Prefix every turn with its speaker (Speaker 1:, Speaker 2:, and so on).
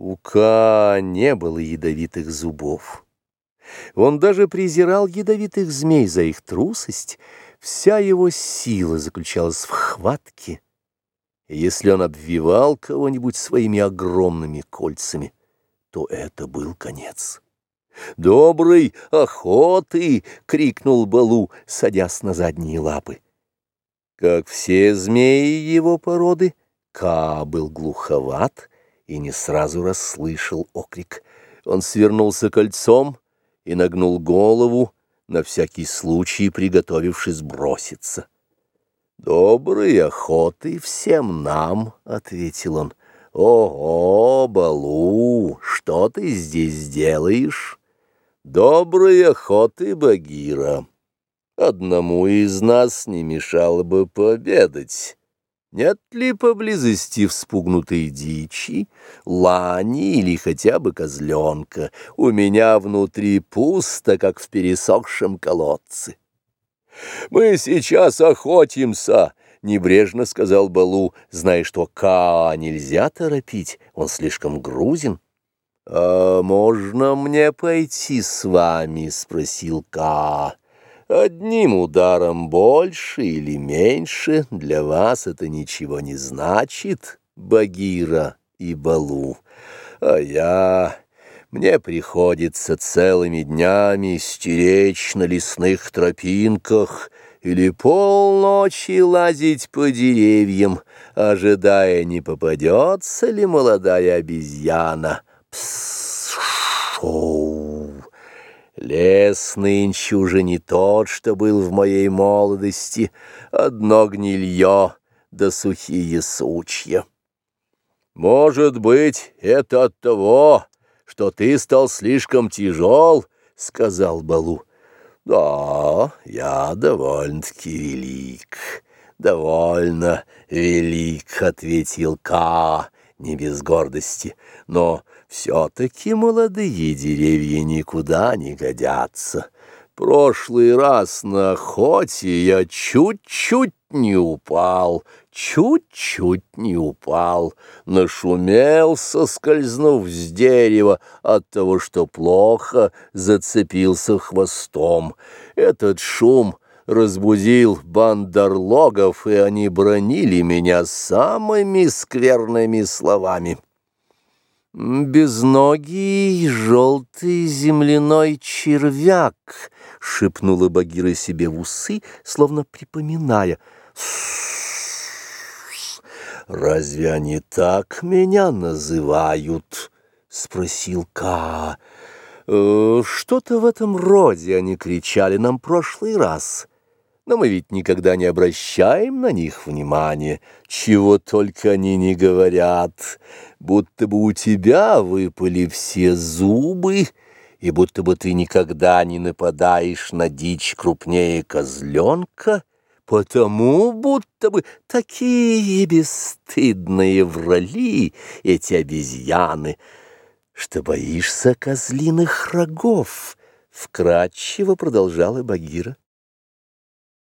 Speaker 1: У Ка не было ядовитых зубов. Он даже презирал ядовитых змей за их трусость. Вся его сила заключалась в хватке. Если он обвивал кого-нибудь своими огромными кольцами, то это был конец. «Доброй охоты!» — крикнул Балу, садясь на задние лапы. Как все змеи его породы, Ка был глуховат и не сразу расслышал окрик. Он свернулся кольцом и нагнул голову, на всякий случай приготовившись броситься. «Доброй охоты всем нам!» — ответил он. «Ого, Балу, что ты здесь делаешь?» «Доброй охоты, Багира! Одному из нас не мешало бы пообедать». Нет ли поблизости вспугнутой дичи, лани или хотя бы козленка? У меня внутри пусто, как в пересохшем колодце. «Мы сейчас охотимся», — небрежно сказал Балу, зная, что Ка нельзя торопить, он слишком грузин. «А можно мне пойти с вами?» — спросил Ка. Одним ударом больше или меньше для вас это ничего не значит, Багира и Балу. А я... Мне приходится целыми днями стеречь на лесных тропинках или полночи лазить по деревьям, ожидая, не попадется ли молодая обезьяна. Пс-шоу! Лес нынче уже не тот, что был в моей молодости, одно гнилье да сухие сучья. Может быть, это от того, что ты стал слишком тяжел, — сказал Балу. Да, я довольно-таки велик, довольно велик, — ответил Ка, не без гордости, но все-таки молодые деревья никуда не годятся. Прошлый раз на охоте я чуть-чуть не упал, чуть-чуть не упал, нашумелся, скользнув с дерева от того, что плохо зацепился хвостом. Этот шум разбудил бандерлогов, и они бронили меня самыми скверными словами. «Безногий желтый земляной червяк!» — шепнула Багира себе в усы, словно припоминая. «Разве они так меня называют?» — спросил Ка. «Э, «Что-то в этом роде они кричали нам прошлый раз» но мы ведь никогда не обращаем на них внимания, чего только они не говорят, будто бы у тебя выпали все зубы, и будто бы ты никогда не нападаешь на дичь крупнее козленка, потому будто бы такие бесстыдные врали эти обезьяны, что боишься козлиных рогов, — вкратчиво продолжала Багира.